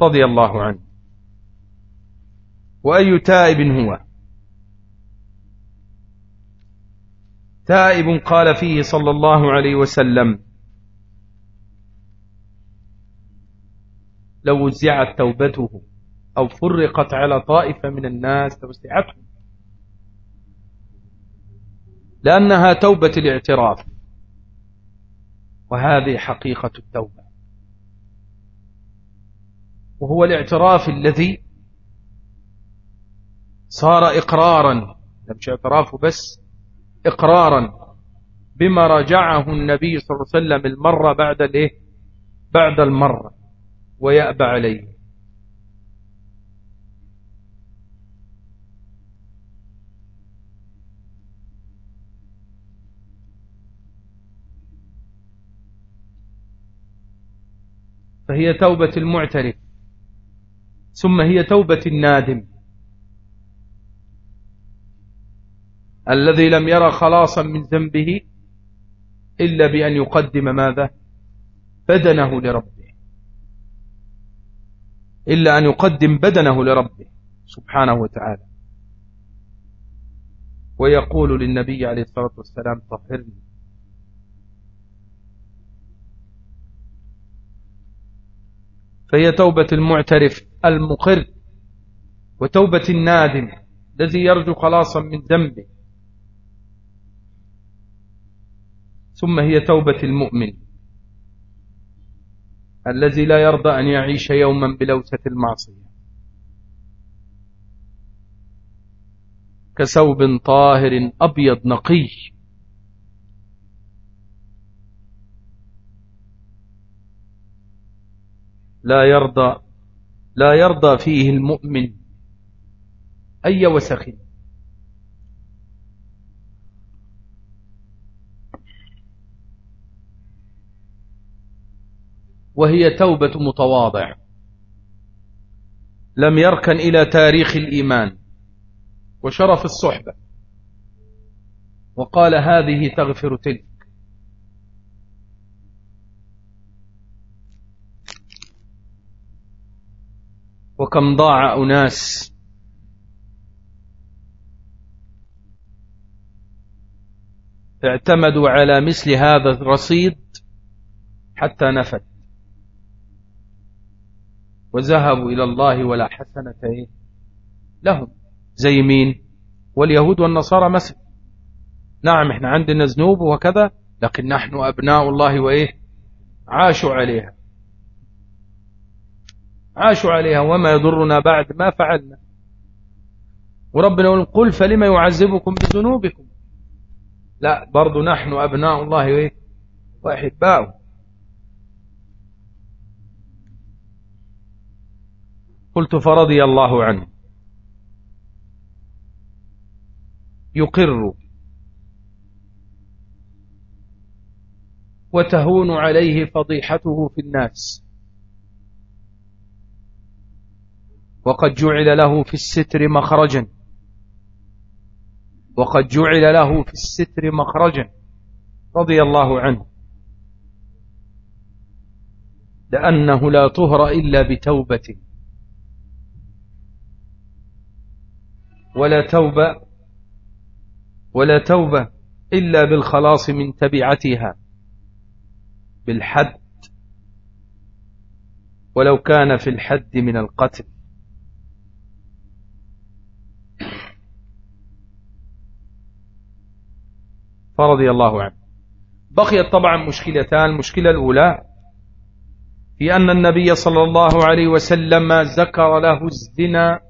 رضي الله عنه. وأي تائب هو؟ تائب قال فيه صلى الله عليه وسلم لو وزعت توبته أو فرقت على طائفة من الناس لوسعتهم لأنها توبة الاعتراف وهذه حقيقة التوبة. وهو الاعتراف الذي صار إقرارا مش اعترافه بس إقرارا بما راجعه النبي صلى الله عليه وسلم المرة بعد الايه؟ بعد المرة ويأبى عليه. فهي توبة المعترف. ثم هي توبة النادم. الذي لم يرى خلاصا من ذنبه إلا بأن يقدم ماذا؟ بدنه لربه. إلا أن يقدم بدنه لربه سبحانه وتعالى. ويقول للنبي عليه الصلاة والسلام طهرني فهي توبة المعترف. المقر وتوبة النادم الذي يرجو خلاصا من ذنبه. ثم هي توبة المؤمن الذي لا يرضى أن يعيش يوما بلوثة المعصية. كثوب طاهر أبيض نقي. لا يرضى لا يرضى فيه المؤمن أي وسخ. وهي توبة متواضع. لم يركن إلى تاريخ الإيمان. وشرف الصحبة. وقال هذه تغفر تلك. وكم ضاع أناس. اعتمدوا على مثل هذا الرصيد حتى نفت وذهبوا إلى الله ولا حسنة إيه لهم. زي مين واليهود والنصارى مثل نعم إحنا عندنا ذنوب وكذا لكن نحن أبناء الله وإيه؟ عاشوا عليها. عاشوا عليها وما يضرنا بعد ما فعلنا. وربنا يقول قل فلما يعذبكم بذنوبكم؟ لا برضو نحن أبناء الله وأحباؤه. قلت فرضي الله عنه. يقر وتهون عليه فضيحته في الناس. وقد جعل له في الستر مخرجا. وقد جعل له في الستر مخرجا. رضي الله عنه. لأنه لا طهر إلا بتوبة. ولا توبة ولا توبة إلا بالخلاص من تبعتها. بالحد. ولو كان في الحد من القتل. فرضي الله عنه. بقيت طبعا مشكلتان. المشكلة الأولى في أن النبي صلى الله عليه وسلم ذكر له الزنا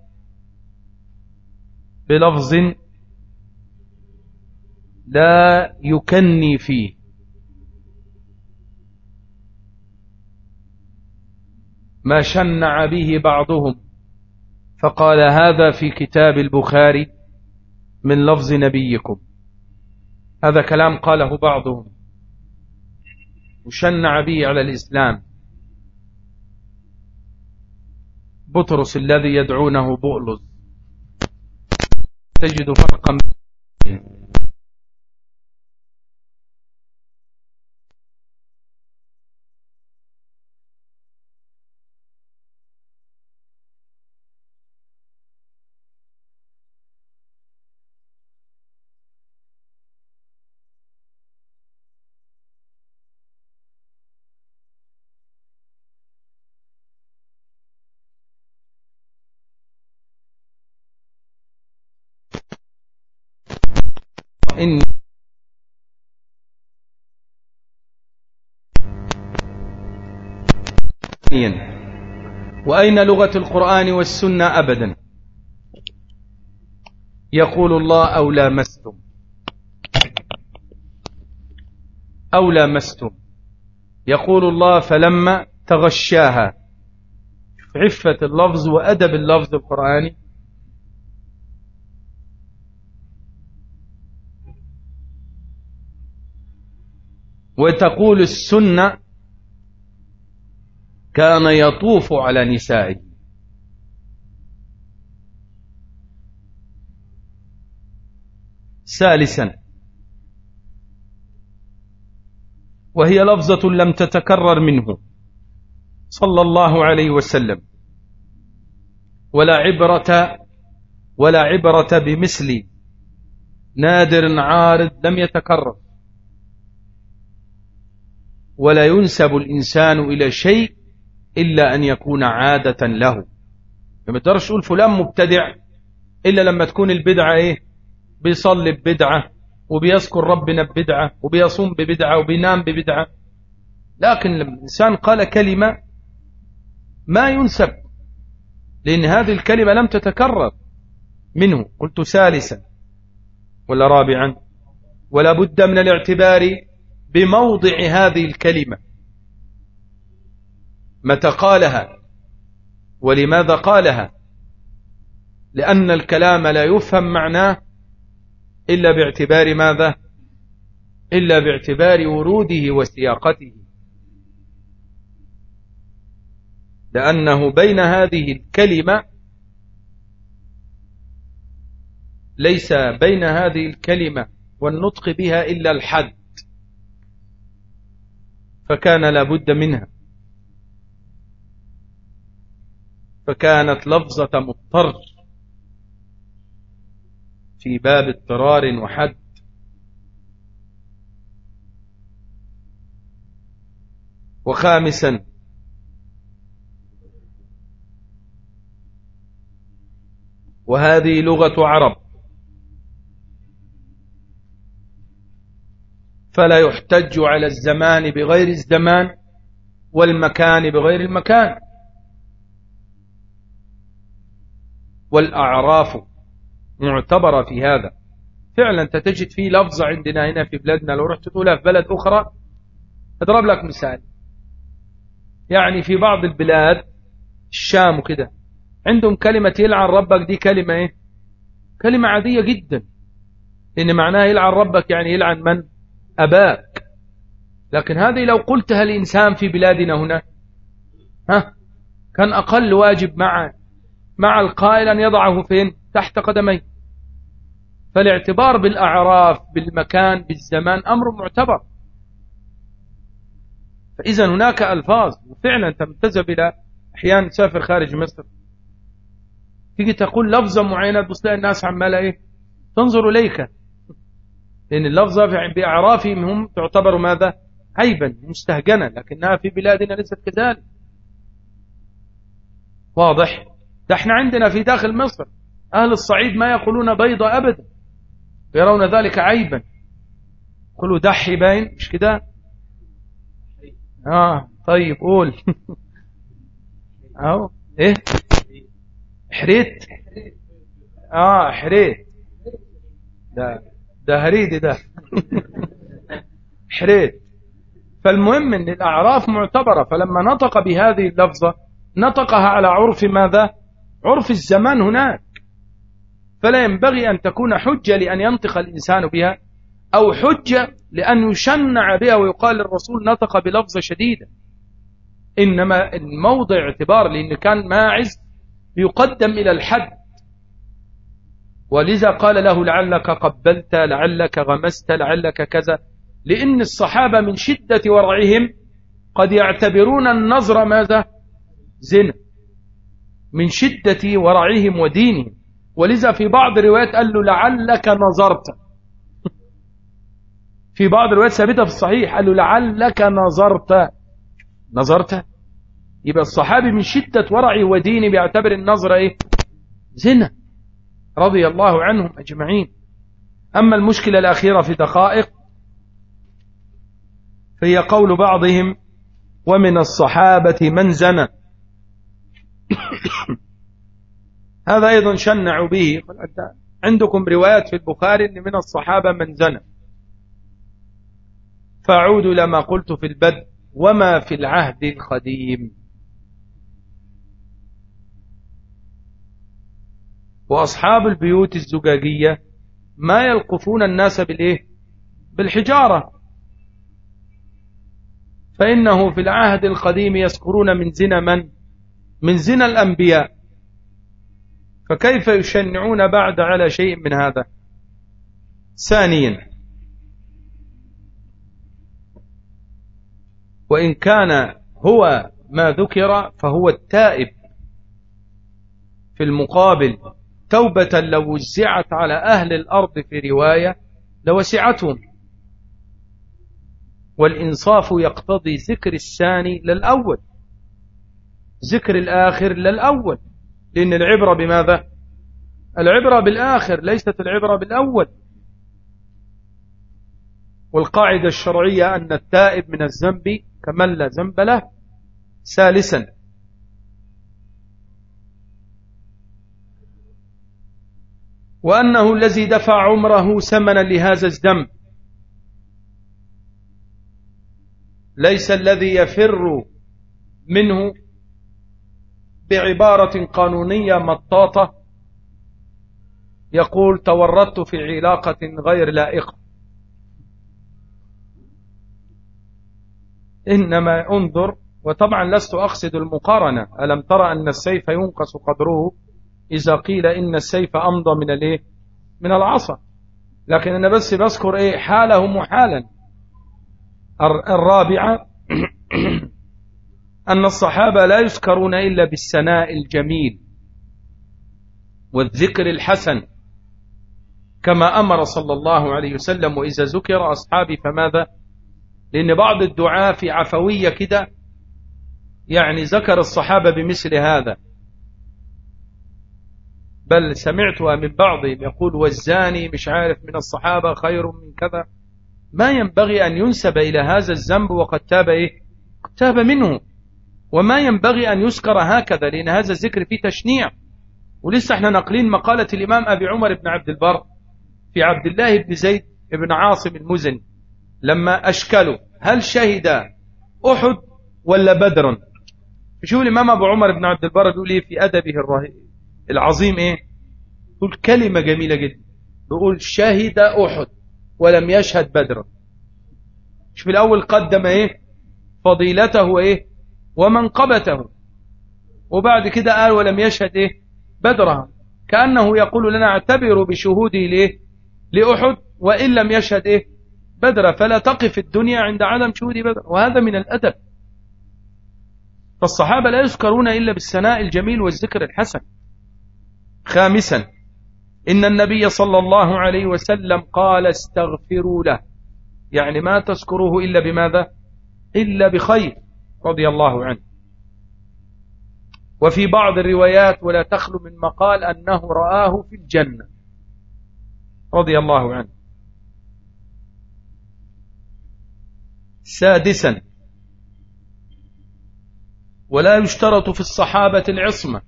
بلفظ لا يكني فيه. ما شنع به بعضهم فقال هذا في كتاب البخاري من لفظ نبيكم. هذا كلام قاله بعضهم وشنع به على الإسلام. بطرس الذي يدعونه بؤلز تجد فرقا إن وأين لغة القرآن والسنة أبدا؟ يقول الله أو لامستم. أو لامستم. يقول الله فلما تغشاها. عفة اللفظ وأدب اللفظ القرآني. وتقول السنة كان يطوف على نسائه. ثالثا وهي لفظة لم تتكرر منه. صلى الله عليه وسلم. ولا عبرة ولا عبرة بمثل نادر عارض لم يتكرر. ولا ينسب الإنسان إلى شيء إلا أن يكون عادة له. لما تقدرش تقول فلان مبتدع إلا لما تكون البدعة إيه؟ بيصلي ببدعة وبيذكر ربنا ببدعة وبيصوم ببدعة وبينام ببدعة. لكن لما الإنسان قال كلمة ما ينسب لأن هذه الكلمة لم تتكرر منه. قلت ثالثا ولا رابعا ولا بد من الاعتبار بموضع هذه الكلمة. متى قالها؟ ولماذا قالها؟ لأن الكلام لا يفهم معناه إلا باعتبار ماذا؟ إلا باعتبار وروده وسياقته. لأنه بين هذه الكلمة ليس بين هذه الكلمة والنطق بها إلا الحد فكان لابد منها. فكانت لفظة مضطر في باب اضطرار وحد. وخامسا وهذه لغة عرب. فلا يحتج على الزمان بغير الزمان والمكان بغير المكان. والأعراف معتبرة في هذا. فعلا أنت تجد فيه لفظة عندنا هنا في بلادنا لو رحت تقولها في بلد أخرى أضرب لك مثال. يعني في بعض البلاد الشام وكده عندهم كلمة يلعن ربك دي كلمة إيه؟ كلمة عادية جدا. لأن معناها يلعن ربك يعني يلعن من؟ أباك. لكن هذه لو قلتها الإنسان في بلادنا هنا ها كان أقل واجب مع مع القائل أن يضعه فين؟ تحت قدميه. فالاعتبار بالأعراف بالمكان بالزمان أمر معتبر. فإذا هناك ألفاظ وفعلا تمتزب إلى أحيانا تسافر خارج مصر. تيجي تقول لفظة معينة تبص الناس عمالة إيه؟ تنظر إليك. لأن اللفظة بأعرافهم هم تعتبر ماذا؟ عيبا مستهجنا لكنها في بلادنا ليست كذلك. واضح؟ ده إحنا عندنا في داخل مصر أهل الصعيد ما يقولون بيضة أبدا يرون ذلك عيبا. قلوا دحي باين مش كده؟ آه طيب قول. أهو إيه؟ حريت. آه حريت. ده ده هريدي ده. حريت فالمهم إن الأعراف معتبرة فلما نطق بهذه اللفظة نطقها على عرف ماذا؟ عرف الزمان هناك. فلا ينبغي أن تكون حجة لأن ينطق الإنسان بها أو حجة لأن يشنع بها ويقال الرسول نطق بلفظة شديدة. إنما الموضع اعتبار لأن كان ماعز يقدم إلى الحد. ولذا قال له لعلك قبلت لعلك غمست لعلك كذا. لأن الصحابة من شدة ورعهم قد يعتبرون النظر ماذا؟ زنا. من شدة ورعهم ودينهم. ولذا في بعض الروايات قال له لعلك نظرت. في بعض الروايات ثابتة في الصحيح قال له لعلك نظرت. نظرت؟ يبقى الصحابي من شدة ورعه ودينه بيعتبر النظرة إيه؟ زنا. رضي الله عنهم أجمعين. أما المشكلة الأخيرة في دقائق فهي قول بعضهم ومن الصحابة من زنى. هذا أيضا شنعوا به. عندكم روايات في البخاري أن من الصحابة من زنى. فأعود إلى ما قلت في البدء وما في العهد القديم. وأصحاب البيوت الزجاجية ما يلقفون الناس بالإيه؟ بالحجارة. فإنه في العهد القديم يذكرون من زنا من؟ من زنا الأنبياء. فكيف يشنعون بعد على شيء من هذا؟ ثانيا وإن كان هو ما ذكر فهو التائب في المقابل. توبة لو وزعت على أهل الأرض في رواية لوسعتهم. والإنصاف يقتضي ذكر الثاني للأول. ذكر الآخر للأول. لأن العبرة بماذا؟ العبرة بالآخر ليست العبرة بالأول. والقاعدة الشرعية أن التائب من الذنب كمن لا ذنب له ثالثا. وأنه الذي دفع عمره ثمنا لهذا الذنب ليس الذي يفر منه بعبارة قانونية مطاطة. يقول تورطت في علاقة غير لائقة. إنما انظر وطبعا لست أقصد المقارنة. ألم ترى أن السيف ينقص قدره؟ إذا قيل إن السيف أمضى من الإيه؟ من العصا. لكن أنا بس بذكر إيه؟ حاله محالا الرابعة أن الصحابة لا يذكرون إلا بالسناء الجميل والذكر الحسن كما أمر صلى الله عليه وسلم. وإذا ذكر أصحابي فماذا؟ لأن بعض الدعاء في عفوية كده يعني ذكر الصحابة بمثل هذا. بل سمعتها من بعضهم يقول والزاني مش عارف من الصحابة خير من كذا. ما ينبغي أن ينسب إلى هذا الذنب وقد تاب إيه؟ تاب منه. وما ينبغي أن يذكر هكذا لأن هذا الذكر فيه تشنيع. ولسه إحنا نقلين مقالة الإمام أبي عمر بن عبد البر في عبد الله بن زيد بن عاصم المزني لما أشكلوا هل شهد أحد ولا بدر؟ شوف الإمام أبو عمر بن عبد البر بيقول في أدبه العظيم إيه؟ يقول كلمة جميلة جدا. بيقول شهد أحد ولم يشهد بدر شوف الأول قدم إيه؟ فضيلته إيه؟ ومنقبته. وبعد كده قال ولم يشهد إيه؟ بدرها كأنه يقول لنا اعتبروا بشهوده لإيه؟ لأحد وإن لم يشهد إيه؟ بدر فلا تقف الدنيا عند عدم شهود بدر. وهذا من الأدب. فالصحابة لا يذكرون إلا بالثناء الجميل والذكر الحسن. خامسا إن النبي صلى الله عليه وسلم قال استغفروا له. يعني ما تذكروه إلا بماذا؟ إلا بخير رضي الله عنه. وفي بعض الروايات ولا تخلو من مقال أنه رآه في الجنة رضي الله عنه. سادسا ولا يشترط في الصحابة العصمة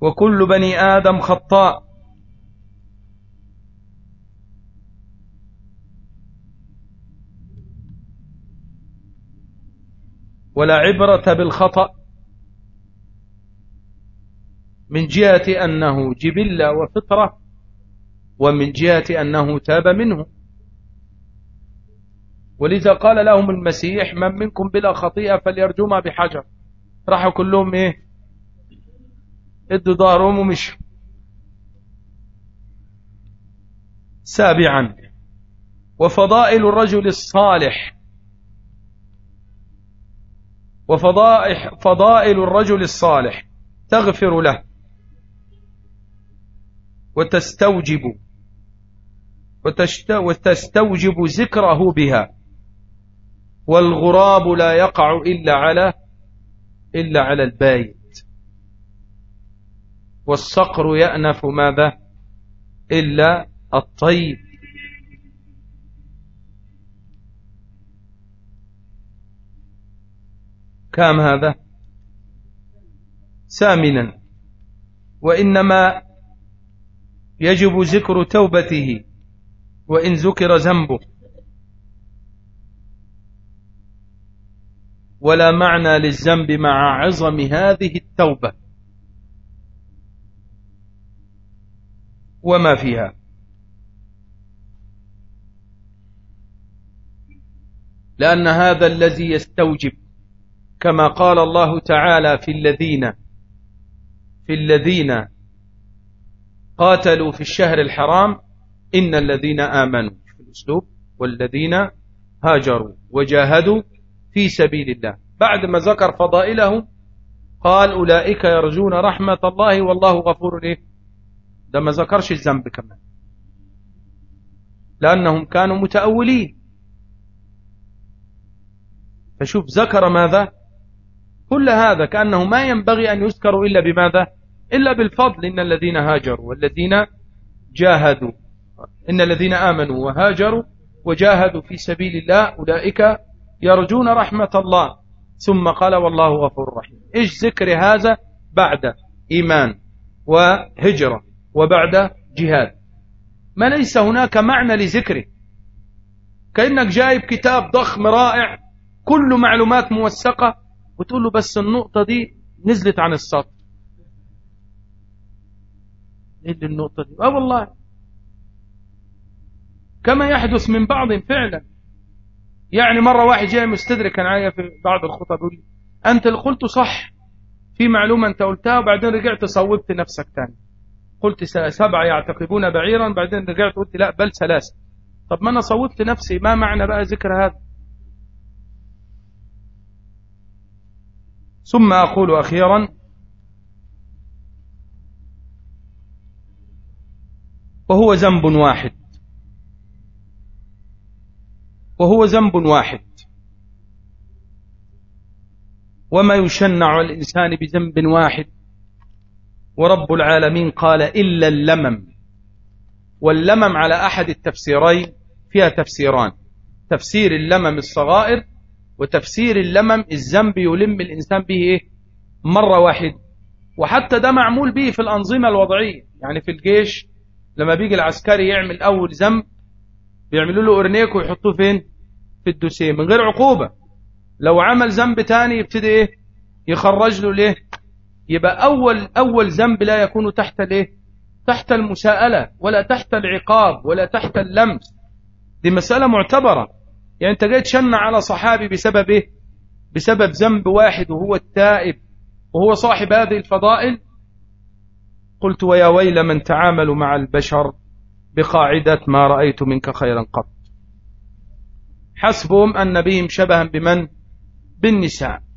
وكل بني آدم خطاء. ولا عبرة بالخطأ. من جهة أنه جبلة وفطرة ومن جهة أنه تاب منه. ولذا قال لهم المسيح من منكم بلا خطيئة فليرجمها بحجر. راحوا كلهم إيه؟ إدوا ظهرهم ومشوا. سابعا. وفضائل الرجل الصالح. وفضائل فضائل الرجل الصالح. تغفر له. وتستوجب. وتستوجب ذكره بها. والغراب لا يقع إلا على إلا على البايت والصقر يأنف ماذا؟ إلا الطيب. كام هذا؟ سامنا وإنما يجب ذكر توبته وإن ذكر ذنبه. ولا معنى للذنب مع عظم هذه التوبة. وما فيها. لأن هذا الذي يستوجب كما قال الله تعالى في الذين في الذين قاتلوا في الشهر الحرام إن الذين آمنوا في الأسلوب والذين هاجروا وجاهدوا في سبيل الله. بعد ما ذكر فضائله قال أولئك يرجون رحمة الله والله غفور إيه ده ما ذكرش الذنب كمان. لأنهم كانوا متأولين. فشوف ذكر ماذا؟ كل هذا كأنه ما ينبغي أن يذكر إلا بماذا؟ إلا بالفضل. إن الذين هاجروا والذين جاهدوا. إن الذين آمنوا وهاجروا وجاهدوا في سبيل الله أولئك يرجون رحمة الله. ثم قال والله غفور رحيم. إيش ذكر هذا؟ بعد إيمان وهجرة. وبعد جهاد. ما ليس هناك معنى لذكره. كأنك جايب كتاب ضخم رائع كله معلومات موثقة وتقول له بس النقطة دي نزلت عن السطر. إيه النقطة دي؟ آه والله. كما يحدث من بعض فعلا. يعني مرة واحد جاي مستدرك كان عاية في بعض الخطب يقول لي أنت اللي قلته صح في معلومة أنت قلتها وبعدين رجعت صوبت نفسك تاني. قلت سبعة يعتقبون بعيرا بعدين رجعت قلت لا بل ثلاثة. طب ما أنا صوبت نفسي ما معنى بقى ذكر هذا؟ ثم أقول أخيرا وهو ذنب واحد. وهو ذنب واحد. وما يشنع الإنسان بذنب واحد. ورب العالمين قال إلا اللمم. واللمم على أحد التفسيرين فيها تفسيران. تفسير اللمم الصغائر وتفسير اللمم الذنب يلم الإنسان به إيه؟ مرة واحدة وحتى ده معمول به في الأنظمة الوضعية. يعني في الجيش لما بيجي العسكري يعمل أول ذنب بيعملوا له أورنيك ويحطوه فين؟ في الدوسيه. من غير عقوبة. لو عمل ذنب تاني يبتدي إيه؟ يخرج له ليه؟ يبقى أول أول ذنب لا يكون تحت الإيه؟ تحت المساءلة ولا تحت العقاب ولا تحت اللمس. دي مسألة معتبرة. يعني أنت جاي تشنع على صحابي بسبب إيه؟ بسبب ذنب واحد وهو التائب وهو صاحب هذه الفضائل؟ قلت ويا ويل من تعامل مع البشر بقاعدة ما رأيت منك خيرا قط. حسبهم أن بهم شبها بمن؟ بالنساء.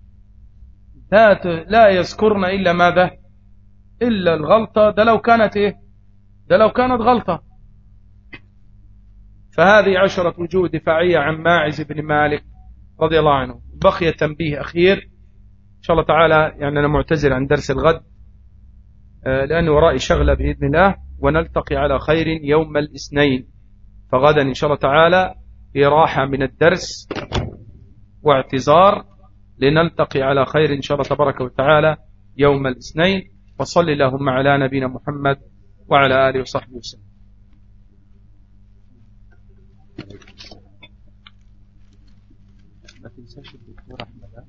لا لا يذكرن إلا ماذا؟ إلا الغلطة. ده لو كانت إيه؟ ده لو كانت غلطة. فهذه عشرة وجوه دفاعية عن ماعز بن مالك رضي الله عنه. بقي تنبيه أخير. إن شاء الله تعالى يعني أنا معتزل عن درس الغد آه، لأن ورائي شغلة بإذن الله ونلتقي على خير يوم الاثنين. فغدا إن شاء الله تعالى إراحة من الدرس واعتذار. لنلتقي على خير إن شاء الله تبارك وتعالى يوم الاثنين. وصل اللهم على نبينا محمد وعلى آله وصحبه وسلم. ما تنساش الدكتور أحمد